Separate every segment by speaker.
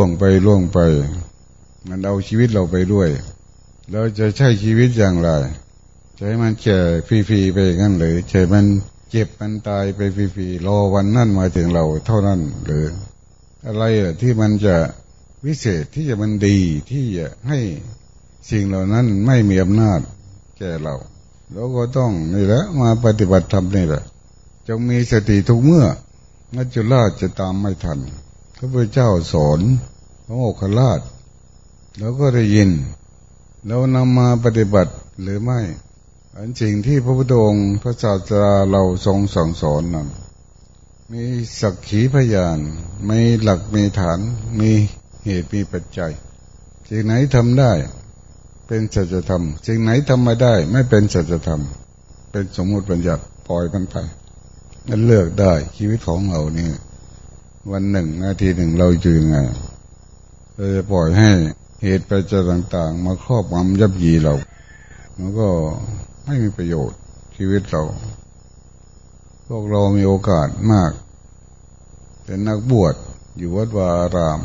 Speaker 1: ล่วงไปล่วงไป มันเอาชีวิตเราไปด้วย เราจะใช้ชีวิตอย่างไรใช้มันแก่ฟรีๆไปงั้นหรือใช้มันเจ็บมันตายไปฟรีๆรอวันนั่นมาถึงเราเท่านั้นหรือ อะไรที่มันจะวิเศษที่จะมันดีที่จะให้สิ่งเหล่านั้นไม่มีอำนาจแก่เราเราก็ต้องนี่แหละมาปฏิบัติธรรมนี่แหละจงมีสติทุกเมื่อนัจจุราชจะตามไม่ทัน พระพุทธเจ้าสอนพระโมคคัลลาชแล้วก็ได้ยิน แล้วนำมาปฏิบัติหรือไม่ อันสิ่งที่พระพุทธองค์พระศาสดาเราทรงสั่งสอนนั้นมีสักขีพยานมีหลักมีฐานมีเหตุมีปัจจัยสิ่งไหนทำได้ เป็นสัจธรรมสิ่งไหนทำไม่ได้ ไม่เป็นสัจธรรม เป็นสมมติบัญญัติปล่อยมันไปนั่นเลือกได้ชีวิตของเราเนี่ย วันหนึ่งนาทีหนึ่งเราอยู่ยังไงเราจะปล่อยให้เหตุปัจจัยต่าง ๆ มาครอบงำยับยีเรามันก็ไม่มีประโยชน์ชีวิตเรา พวกเรามีโอกาสมาก เป็นนักบวชอยู่วัดวาอาราม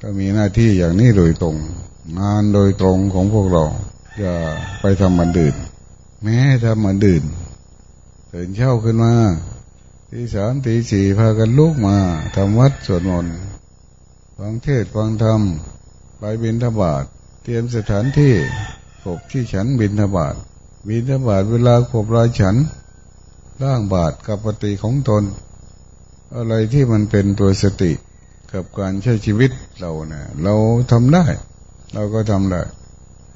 Speaker 1: ก็มีหน้าที่อย่างนี้โดยตรง งานโดยตรงของพวกเราอย่าไปทำมันดื่น แม้ทำมันดื่นตื่นเช้าขึ้นมา ตีสามตีสี่พากันลุกมาทำวัดสวดมนต์ฟังเทศฟังธรรมไปบินทบาทเตรียมสถานที่ขบที่ฉันบินทบาทบินทบาทเวลาขบรายฉันร่างบาทกับปฏิของตน อะไรที่มันเป็นตัวสติกับการใช้ชีวิตเราเนี่ยเราทำได้ เราก็ทำได้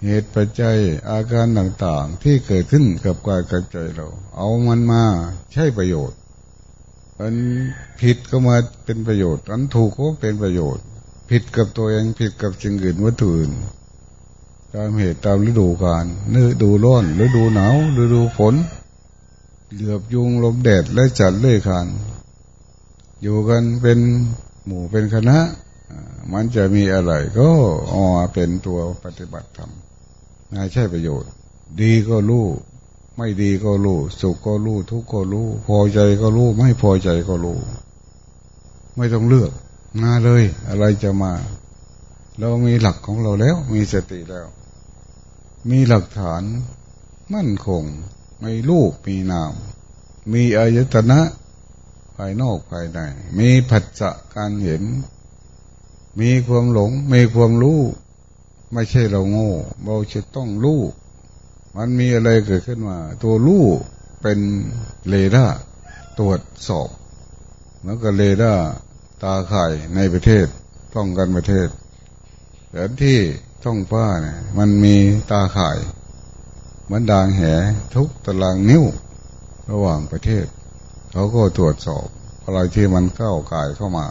Speaker 1: เหตุปัจจัยอาการต่างๆที่เกิดขึ้นกับกายกับใจเรา เอามันมาใช้ประโยชน์ อันผิดก็มาเป็นประโยชน์ อันถูกก็เป็นประโยชน์ ผิดกับตัวเองผิดกับสิ่งอื่นวัตถุอื่นตามเหตุตามฤดูกาลฤดูร้อนฤดูหนาวฤดูฝนเหลือบยุงลมแดดและจัดเลื่อยคานอยู่กันเป็นหมู่เป็นคณะ มันจะมีอะไรก็อ๋อเป็นตัวปฏิบัติธรรมน่าใช่ประโยชน์ ดีก็รู้ ไม่ดีก็รู้สุขก็รู้ทุกข์ก็รู้พอใจก็รู้ไม่พอใจก็รู้ไม่ต้องเลือกมาเลย อะไรจะมา เรามีหลักของเราแล้ว มีสติแล้ว มีหลักฐานมั่นคงไม่รูปมีนาม มีอายตนะภายนอกภายใน มีผัสสะการเห็น มีความหลง มีความรู้ ไม่ใช่เราโง่ เราจะต้องรู้ มันมีอะไรเกิดขึ้นมา ตัวลูกเป็นเลดาตรวจสอบแล้วก็เลดาตาข่ายในประเทศป้องกันประเทศแผนที่ท่องฟ้าเนี่ยมันมีตาข่ายมันดางแหทุกตารางนิ้วระหว่างประเทศ เขาก็ตรวจสอบอะไรที่มันก้ากายเข้ามา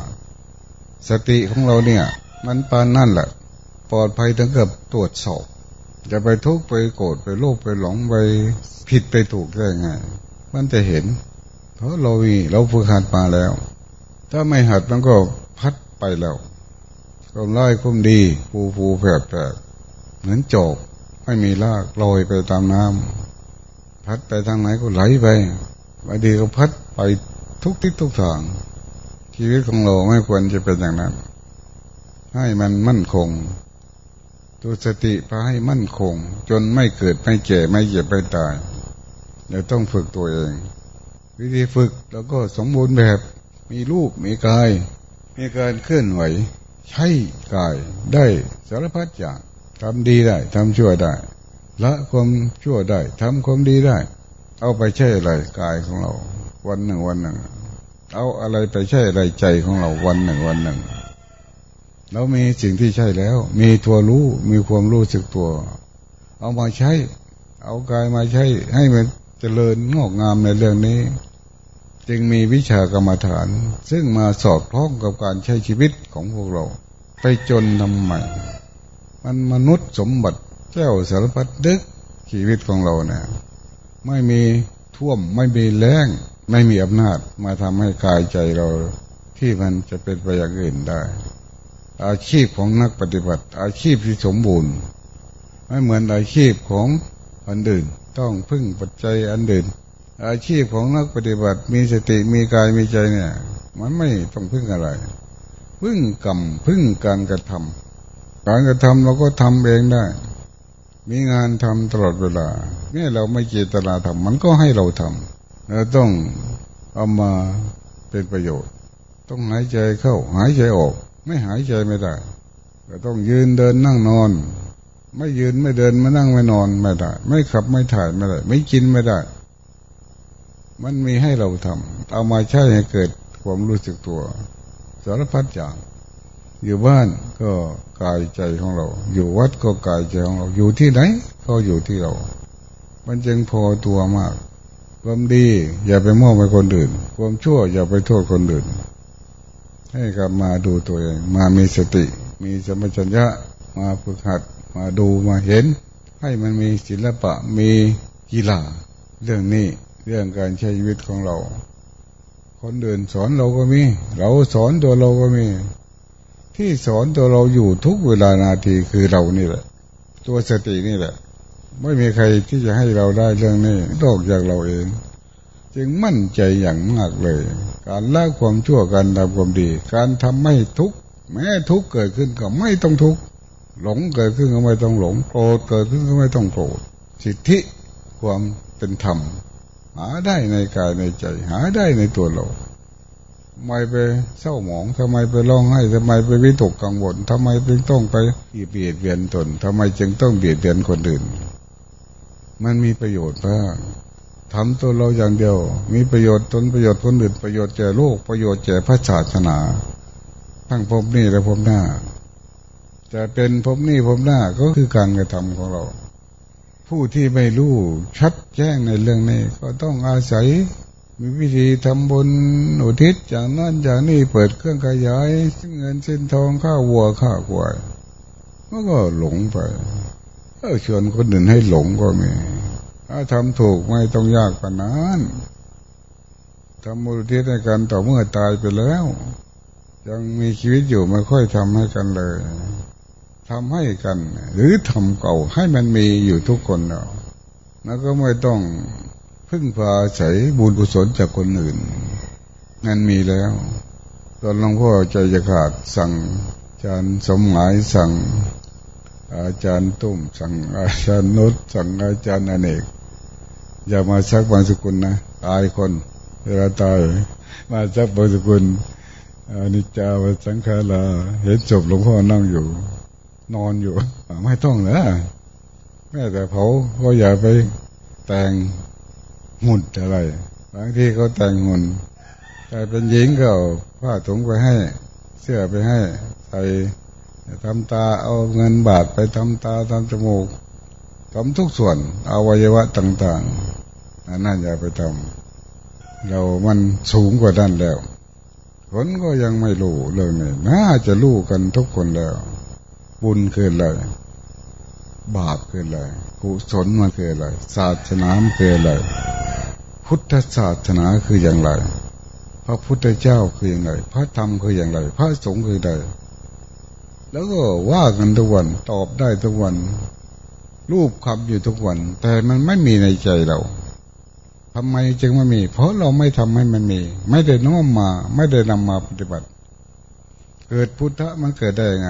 Speaker 1: สติของเราเนี่ย มันปานนั่นแหละปลอดภัยถึงกับตรวจสอบ จะไปทุกข์ไปโกรธไปโลภไปหลงไปผิดไปถูกได้ไงมันจะเห็น เพราะเรามีเราฝึกหัดมาแล้ว ถ้าไม่หัดมันก็พัดไปแล้วความร้ายความดีฟูฟูแผดแผดเหมือนจบไม่มีรากลอยไปตามน้ำพัดไปทางไหนก็ไหลไปบางทีก็พัดไปทุกทิศทุกทางชีวิตของเราไม่ควรจะเป็นอย่างนั้น ให้มันมั่นคง ตัวสติพาให้มั่นคง จนไม่เกิดไม่แก่ไม่เจ็บไม่ตายเราต้องฝึกตัวเอง วิธีฝึกแล้วก็สมบูรณ์แบบมีรูปมีกาย มีการเคลื่อนไหว ใช้กายได้สารพัดอย่างทำดีได้ทำชั่วได้ละความชั่วได้ทำความดีได้ เอาไปใช้อะไรกายของเรา วันหนึ่งวันหนึ่ง เอาอะไรไปใช้อะไรใจของเราวันหนึ่งวันหนึ่ง เรามีสิ่งที่ใช่แล้ว มีตัวรู้ มีความรู้สึกตัว เอามาใช้ เอากายมาใช้ ให้มันเจริญงอกงามในเรื่องนี้ จึงมีวิชากรรมฐาน ซึ่งมาสอดคล้องกับการใช้ชีวิตของพวกเรา ไปจนทำใหม่มันมนุษย์สมบัติเจ้าสารพัดดึกชีวิตของเราเนะี่ยไม่มีท่วมไม่มีแรงไม่มีอำนาจมาทำให้กายใจเราที่มันจะเป็นไปอย่างอื่นได้ อาชีพของนักปฏิบัติ อาชีพที่สมบูรณ์ ไม่เหมือนอาชีพของอันอื่น ต้องพึ่งปัจจัยอันอื่น อาชีพของนักปฏิบัติ มีสติมีกายมีใจเนี่ย มันไม่ต้องพึ่งอะไร พึ่งกรรมพึ่งการกระทำการกระทำเราก็ทำเองได้ มีงานทำตลอดเวลาเนี่ยเราไม่เจตนาทำมันก็ให้เราทำเราต้องเอามาเป็นประโยชน์ ต้องหายใจเข้าหายใจออก ไม่หายใจไม่ได้ก็ต้องยืนเดินนั่งนอน ไม่ยืนไม่เดินไม่นั่งไม่นอนไม่ได้ ไม่ขับไม่ถ่ายไม่ได้ ไม่กินไม่ได้ มันมีให้เราทำเอามาใช้ให้เกิดความรู้สึกตัว สารพัดอย่าง อยู่บ้านก็กายใจของเรา อยู่วัดก็กายใจของเรา อยู่ที่ไหน ก็อยู่ที่เรา มันจึงพอตัวมากความดีอย่าไปมอบให้คนอื่น ความชั่วอย่าไปโทษคนอื่น ให้กลับมาดูตัวเอง มามีสติ มีสมัชัญญะ มาฝึกหัด มาดูมาเห็น ให้มันมีศิลปะมีกีฬา เรื่องนี้เรื่องการใช้ชีวิตของเรา คนเดินสอนเราก็มี เราสอนตัวเราก็มี ที่สอนตัวเราอยู่ทุกเวลานาทีคือเรานี่แหละ ตัวสตินี่แหละ ไม่มีใครที่จะให้เราได้เรื่องนี้นอกจากเราเอง จึงมั่นใจอย่างมากเลย การละความชั่วการทำความดี การทำไม่ทุกข์แม้ทุกข์เกิดขึ้นก็ไม่ต้องทุกข์หลงเกิดขึ้นก็ไม่ต้องหลงโกรธเกิดขึ้นก็ไม่ต้องโกรธสิทธิความเป็นธรรม หาได้ในกายในใจ หาได้ในตัวเราทำไมไปเศร้าหมองทำไมไปร้องไห้ทำไมไปวิตกกังวลทำไมจึงต้องไปเบียดเบียนตนทำไมจึงต้องเบียดเบียนคนอื่น มันมีประโยชน์มาก ทำตัวเราอย่างเดียว มีประโยชน์ตนประโยชน์คนอื่นประโยชน์แก่โลกประโยชน์แก่พระศาสนา ทั้งพบนี่และพบหน้า จะเป็นพบนี่พบหน้าก็คือการกระทำของเรา ผู้ที่ไม่รู้ชัดแจ้งในเรื่องนี้ ก็ต้องอาศัย มีวิธีทำบุญอุทิศจากนั้นจากนี้เปิดเครื่องขยายเงินเส้นทองข้าวัวข้าควายก็หลงไปเชวนคนอื่นให้หลงก็มี ถ้าทำถูกไม่ต้องยากกว่านั้นทำมูลทิศในการต่อเมื่อตายไปแล้ว ยังมีชีวิตอยู่ไม่ค่อยทำให้กันเลยทำให้กัน หรือทำเก่าให้มันมีอยู่ทุกคนเนาะแล้วก็ไม่ต้องพึ่งพาใช้บุญกุศลจากคนอื่น นั่นมีแล้ว ตอนหลวงพ่อใจจะขาดสั่งจารย์สมหมายสั่ง อาจารย์ตุ้ม สั่งอาจารย์นุชสั่งอาจารย์อเนก อย่ามาซักบางสกุลนะตายคนเวลาตายมาซักบางสกุลอนิจจาวสังขาราเห็นศพหลวงพ่อนั่งอยู่ นอนอยู่ไม่ต้องนะแม้แต่เผาก็อย่าไปแต่งหุ่นอะไรบางทีเขาแต่งหุ่นแต่เป็นหญิงก็ผ้าถุงไปให้ เสื้อไปให้ใส่ ทำตาเอาเงินบาทไปทำตาทำจมูกทำทุกส่วนอวัยวะต่างๆนั่นอย่าไปทำเรามันสูงกว่าด้านแล้ว คนก็ยังไม่รู้เรื่องนี้น่าจะรู้กันทุกคนแล้ว บุญคืออะไรบาปคืออะไรกุศลมันคืออะไรศาสนาคืออะไรพุทธศาสนาคืออย่างไร พระพุทธเจ้าคืออย่างไร พระธรรมคืออย่างไร พระสงฆ์คือใด แล้วก็ว่ากันทุกวันตอบได้ทุกวัน รูปคำอยู่ทุกวัน แต่มันไม่มีในใจเราทำไมจึงไม่มี เพราะเราไม่ทำให้มันมี ไม่ได้น้อมมา ไม่ได้นำมาปฏิบัติ เกิดพุทธะมันเกิดได้ไง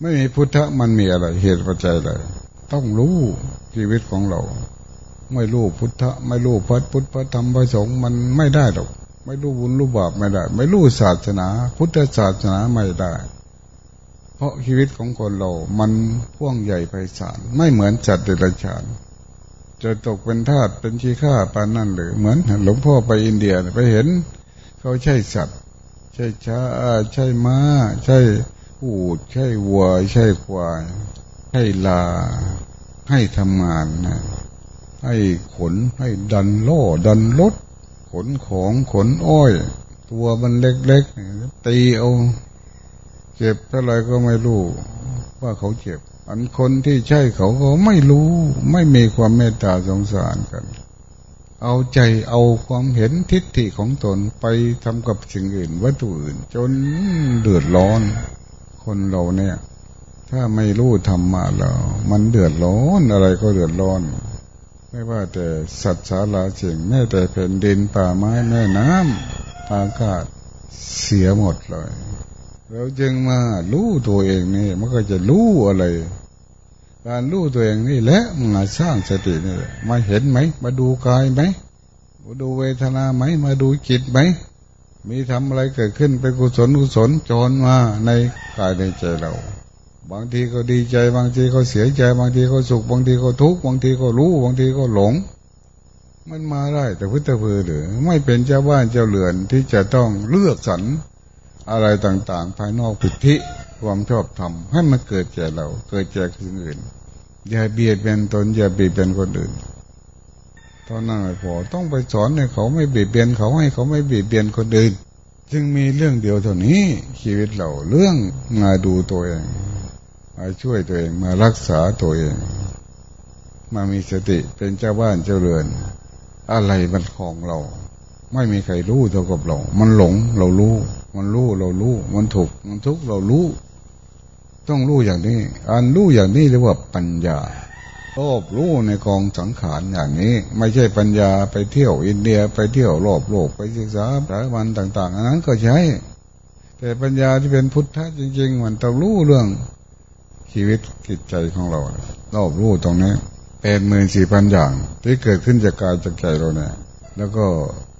Speaker 1: ไม่มีพุทธะมันมีอะไร เหตุปัจจัยอะไรต้องรู้ชีวิตของเรา ไม่รู้พุทธะ ไม่รู้พระพุทธพระธรรมพระสงฆ์มันไม่ได้หรอก ไม่รู้บุญรู้บาปไม่ได้ ไม่รู้ศาสนา พุทธศาสนาไม่ได้ เพราะชีวิตของคนเรา มันพ่วงใหญ่ไพศาลไม่เหมือนจัดเดรัจฉานจะตกเป็นทาสเป็นชีข้าปานนั่นหรือเหมือนหลวงพ่อไปอินเดียไปเห็น เขาใช่สัตว์ ใช่ช้าใช่ม้า ใช่อูดใช่วัว ใช่ควายให้ลา ให้ทำงานนะให้ขนให้ดันโล่ดันรถขนของขนอ้อย ตัวมันเล็กๆตีเอา เจ็บเท่าไรก็ไม่รู้ว่าเขาเจ็บ อันคนที่ใช่เขาก็ไม่รู้ ไม่มีความเมตตาสงสารกัน เอาใจเอาความเห็นทิฏฐิของตนไปทำกับสิ่งอื่น วัตถุอื่น จนเดือดร้อน คนเราเนี่ย ถ้าไม่รู้ธรรมะแล้วมันเดือดร้อนอะไรก็เดือดร้อน ไม่ว่าแต่สัตว์สาราสิ่งแม้แต่แผ่นดินป่าไม้แม่น้ำอากาศเสียหมดเลย เราจึงมารู้ตัวเองนี่มันก็จะรู้อะไร การรู้ตัวเองนี่แหละมาสร้างสตินี่มาเห็นไหม มาดูกายไหมมาดูเวทนาไหม มาดูจิตไหม มีทำอะไรเกิดขึ้นเป็นกุศลกุศลจรมาในกายในใจเรา บางทีก็ดีใจ บางทีก็เสียใจ บางทีก็สุข บางทีก็ทุกข์ บางทีก็รู้ บางทีก็หลง มันมาได้แต่พุทธเพือหรือ ไม่เป็นเจ้าบ้านเจ้าเรือนที่จะต้องเลือกสรร อะไรต่างๆ ภายนอกปิธิความชอบธรรมให้มันเกิดแก่เรา เกิดแก่คนอื่น อย่าเบียดเบียนตนอย่าเบียดเบียนคนอื่นตอนนั้นพอต้องไปสอนให้เขาไม่เบียดเบียนเขาให้เขาไม่เบียดเบียนคนอื่น จึงมีเรื่องเดียวเท่านี้ ชีวิตเราเรื่องมาดูตัวเองมาช่วยตัวเองมารักษาตัวเอง มามีสติเป็นเจ้าบ้านเจ้าเรือน อะไรมันของเรา ไม่มีใครรู้เท่ากับเรา มันหลงเรารู้ มันรู้เรารู้ มันถูก มันทุกเรารู้ ต้องรู้อย่างนี้ อันรู้อย่างนี้เรียกว่าปัญญาโอบรู้ในกองสังขารอย่างนี้ ไม่ใช่ปัญญาไปเที่ยวอินเดียไปเที่ยวรอบโลกไปศึกษาสายวันต่างๆอันนั้นก็ใช้ แต่ปัญญาที่เป็นพุทธะจริง ๆ มันต้องรู้เรื่องชีวิตจิตใจของเรารอบรู้ตรงนี้เป็นหมื่นสี่พันอย่างที่เกิดขึ้นจากกายจากใจเราเนี่ยแล้วก็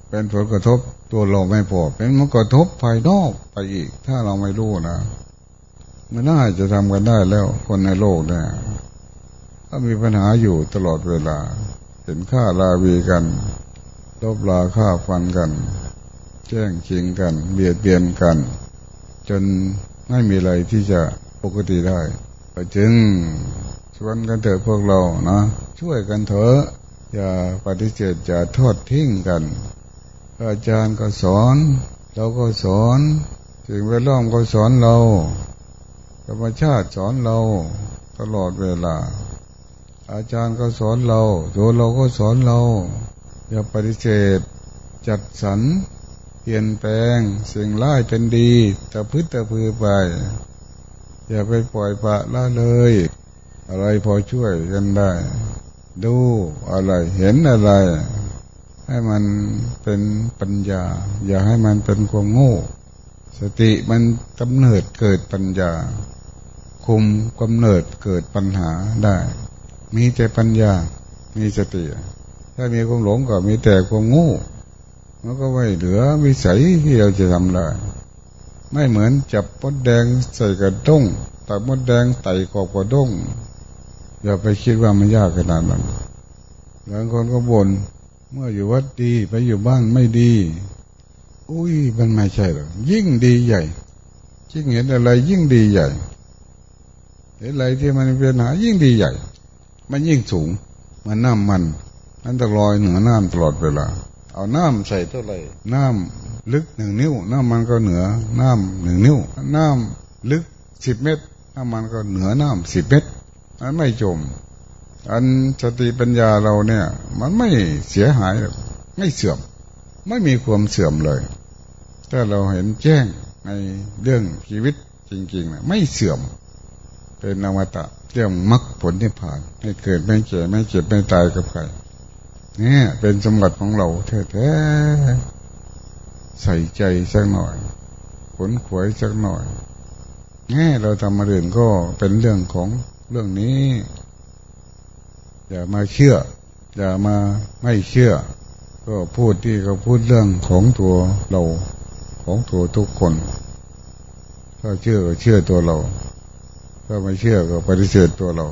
Speaker 1: เป็นผลกระทบตัวเราไม่พอเป็นมันกระทบภายนอกไปอีก ถ้าเราไม่รู้นะไม่น่าจะทำกันได้แล้ว คนในโลกเนี่ยก็มีปัญหาอยู่ตลอดเวลา เห็นฆ่าลาวีกันลบลาฆ่าฟันกัน แจ้งชิงกัน เบียดเบียนกัน จนไม่มีอะไรที่จะปกติได้จึงชวนกันเถอะพวกเรานะ ช่วยกันเถอะ อย่าปฏิเสธอย่าทอดทิ้งกัน อาจารย์ก็สอน เราก็สอนสิ่งแวดล้อมก็สอนเราธรรมชาติสอนเราตลอดเวลา อาจารย์ก็สอนเราตัวเราก็สอนเรา อย่าปฏิเสธจัดสรรเปลี่ยนแปลงสิ่งร้ายเป็นดีแต่พึ่งแต่พือไป อย่าไปปล่อยปะละเลย อะไรพอช่วยกันได้ ดูอะไรเห็นอะไร ให้มันเป็นปัญญา อย่าให้มันเป็นความโง่ สติมันกำเนิดเกิดปัญญา คุมกำเนิดเกิดปัญหาได้ มีแต่ปัญญา มีสติ ถ้ามีความหลงก็มีแต่ความโง่มันก็ไม่เหลือวิสัยที่เราจะทำได้ไม่เหมือนจับมดแดงใส่กระด้งตักมดแดงไต่กอบกระด้งอย่าไปคิดว่ามันยากขนาดนั้นบางคนก็บน่น เมื่ออยู่วัดดีไปอยู่บ้านไม่ดี อุ้ยมันไม่ใช่หรอกยิ่งดีใหญ่ยิ่งเห็นอะไรยิ่งดีใหญ่เห็นอะไรที่มันเป็นหายิ่งดีใหญ่ มันยิ่งสูง มันน้ำมันนั่นตะลอยเหนือน้ำตลอดเวลา เอาน้ำใส่เท่าไหร่น้ำลึกหนึ่งนิ้ว น้ำมันก็เหนือน้ำหนึ่งนิ้ว น้ำลึกสิบเมตรน้ำมันก็เหนือน้ำสิบเมตรมันไม่จม อันสติปัญญาเราเนี่ย มันไม่เสียหายไม่เสื่อม ไม่มีความเสื่อมเลย ถ้าเราเห็นแจ้งในเรื่องชีวิตจริงๆนะไม่เสื่อม เป็นนามตะเรื่องมรรคผลที่ผ่านไม่เกิดไม่เจ็บไม่เจ็บไม่ตายกับใครเนี่ยเป็นสมบัติของเราแท้ๆใส่ใจสักหน่อยขนขวยสักหน่อยแง่เราทำมาเรื่องก็เป็นเรื่องของเรื่องนี้ อย่ามาเชื่อ อย่ามาไม่เชื่อ ก็พูดที่เขาพูดเรื่องของตัวเราของตัวทุกคน ถ้าเชื่อก็เชื่อตัวเรา ถ้าไม่เชื่อก็ปฏิเสธตัวเรา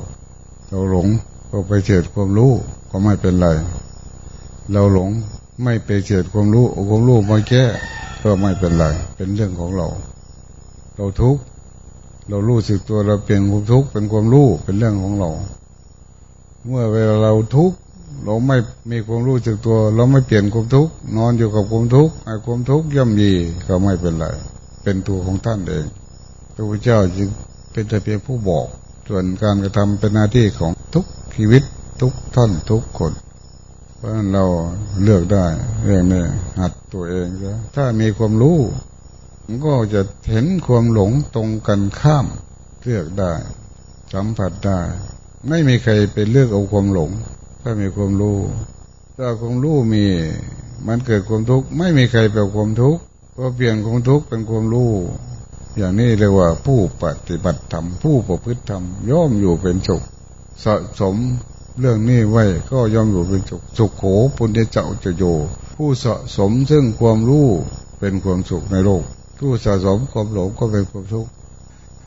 Speaker 1: เราหลงก็ไปเสดความรู้ก็ไม่เป็นไร เราหลงไม่ไปเสดความรู้ความรู้มาแก้ก็ไม่เป็นไร เป็นเรื่องของเรา เราทุกข์เรารู้สึกตัวเราเปลี่ยนความทุกข์เป็นความรู้เป็นเรื่องของเรา เมื่อเวลาเราทุกข์เราไม่มีความรู้สึกตัว เราไม่เปลี่ยนความทุกข์นอนอยู่กับความทุกข์ไอ้ความทุกข์ย่อมมีก็ไม่เป็นไรเป็นตัวของท่านเองพระพุทธเจ้าจึงเป็นแต่เพียงผู้บอก ส่วนการกระทำเป็นหน้าที่ของทุกชีวิตทุกท่านทุกคน เพราะฉะนั้นเราเลือกได้เรื่องนี้หัดตัวเองซะถ้ามีความรู้มันก็จะเห็นความหลงตรงกันข้ามเลือกได้สัมผัสได้ ไม่มีใครเป็นเลือกเอาความหลง ถ้ามีความรู้ถ้าความรู้มี มันเกิดความทุกข์ไม่มีใครเป็นความทุกข์ก็เปลี่ยนความทุกข์เป็นความรู้อย่างนี้เรียกว่าผู้ปฏิบัติธรรมผู้ประพฤติธรรมย่อมอยู่เป็นสุขสะสมเรื่องนี้ไว้ก็ย่อมอยู่เป็นสุขสุขโขปุญญเจ้าจะโย ผู้สะสมซึ่งความรู้เป็นความสุขในโลก ผู้สะสมความหลงก็เป็นความทุกข์